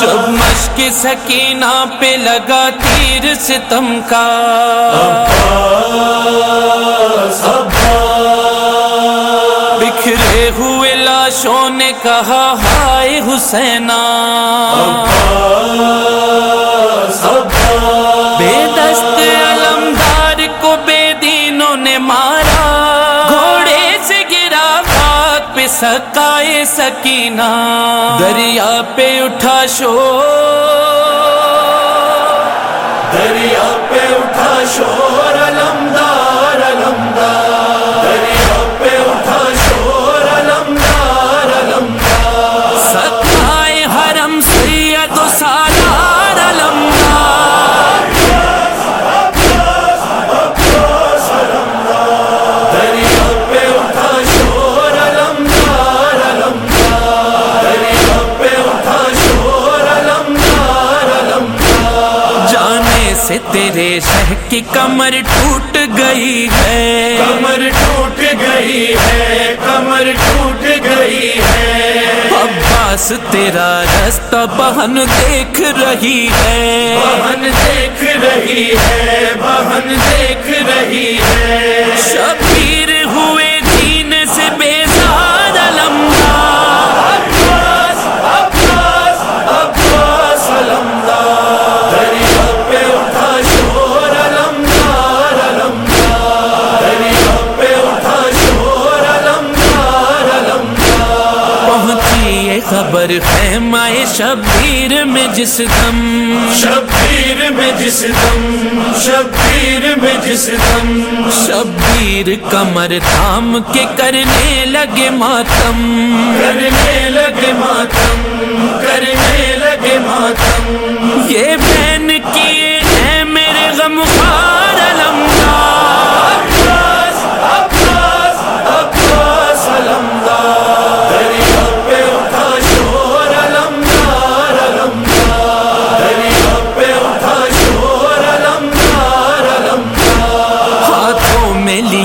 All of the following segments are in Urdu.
جب مشک سکینہ پہ لگا تیر ستم کا۔ بکھرے ہوئے لاشوں نے کہا ہائے حسینا۔ سکائے سکینہ دریا پہ اٹھا شور دریا پہ اٹھا شور سے تیرے شہ کی کمر ٹوٹ گئی ہے۔ کمر ٹوٹ گئی ہے کمر ٹوٹ گئی ہے۔ عباس تیرا رستہ بہن دیکھ رہی ہے۔ بہن دیکھ رہی ہے بہن دیکھ رہی ہے۔ شبیر میں جس دم شبیر میں جس دم شبیر میں جس دم۔ شبیر کمر تھام کے کرنے لگے ماتم۔ کرنے لگے ماتم کرنے لگے ماتم۔ یہ بہن کیے ہیں میرے غم خار علمدار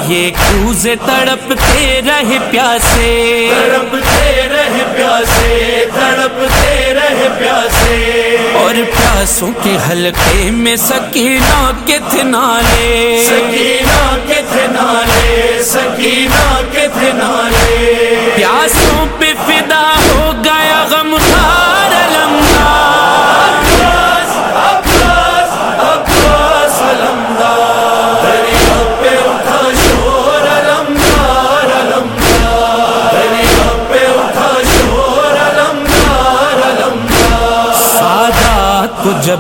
لیے کوزے تڑپتے رہے پیاسے۔ تڑپتے رہے پیاسے تڑپتے رہے پیاسے۔ اور پیاسوں کے حلقے میں سکینہ کے تھے نالے۔ سکینہ کے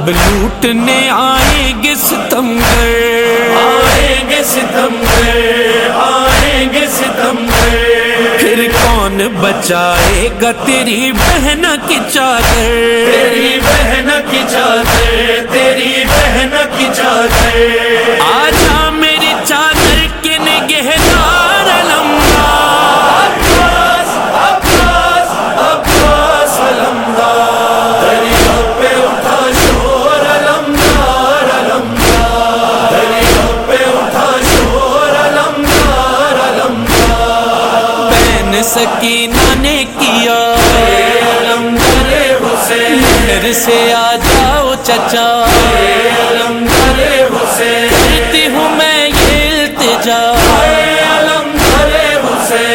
جب لوٹنے آئیں گے ستمگر آئیں گے ستمگر آئیں گے ستمگر پھر کون بچائے گا تیری بہن کی چادر؟ تیری بہن کی چادر تیری بہن کی چادر۔ آجا میری چادر کے نگہدار سکینہ نے کیا۔ گھر سے آ جاؤ چچا۔ کرتی ہوں میں یہ التجا۔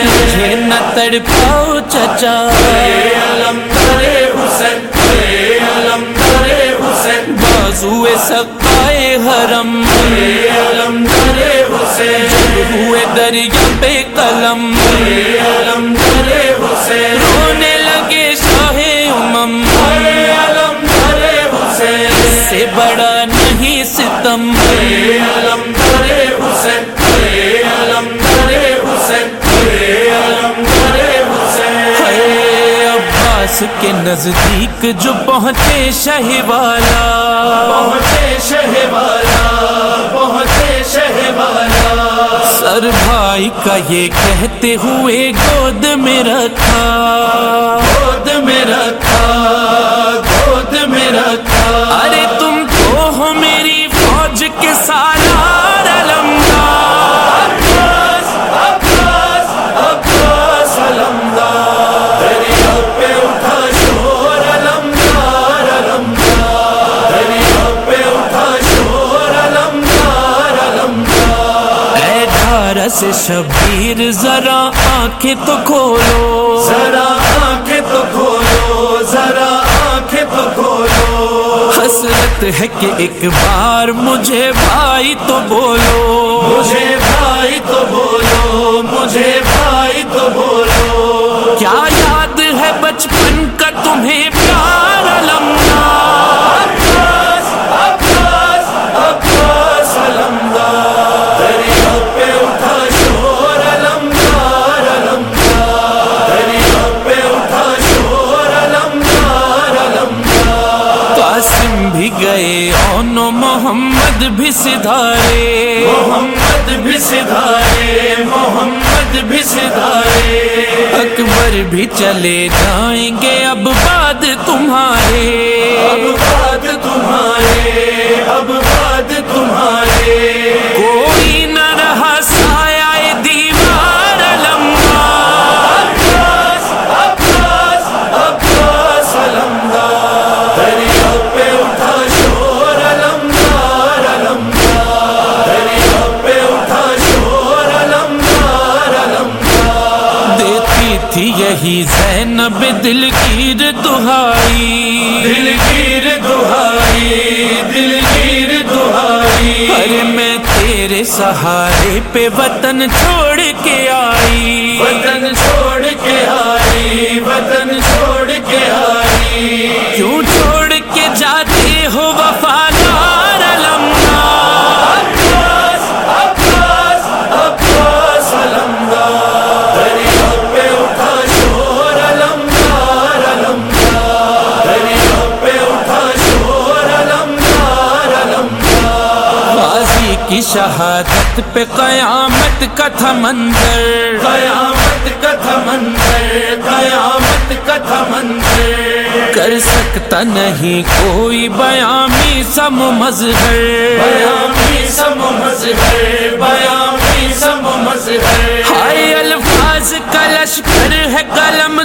مجھے نہ تڑ پاؤ چچا۔ حسین علمدار حسین۔ بازو سکائے حرم۔ علمدار حسین ہوئے دریا پہ قلم۔ علمدار حسین رونے لگے شاہ امم۔ علمدار حسین سے بڑا نہیں ستم۔ عباس کے نزدیک جو پہنچے شہ والا۔ پہنچے شہ والا پہنچے شہ والا۔ سر بھائی کا یہ کہتے ہوئے گود میں رکھا۔ گود میں رکھا۔ سے شبیر ذرا آنکھیں تو کھولو۔ ذرا آنکھیں تو کھولو ذرا آنکھیں تو کھولو۔ حسرت ہے کہ ایک بار مجھے بھائی تو بولو۔ مجھے بھائی تو بولو مجھے بھائی تو بولو۔ کیا یاد ہے بچپن اون محمد بھی سدھارے۔ محمد بھی سدھارے محمد بھی سدھارے۔ اکبر بھی چلے جائیں گے اب بعد تمہارے۔ اب بعد تمہارے اب یہی زینب دلگیر دہائی دلگیر دہائی دلگیر دہائی ارے میں تیرے سہارے پہ وطن چھوڑ کے آئی۔ وطن شہادت پہ قیامت کا تھا منظر قیامت کا تھا منظر قیامت کا تھا منظر کر سکتا نہیں کوئی بیامی سم مظہر۔ بیامی سم مظہر بیامی سم مظہر۔ ہائے الفاظ کا لشکر ہے قلم علم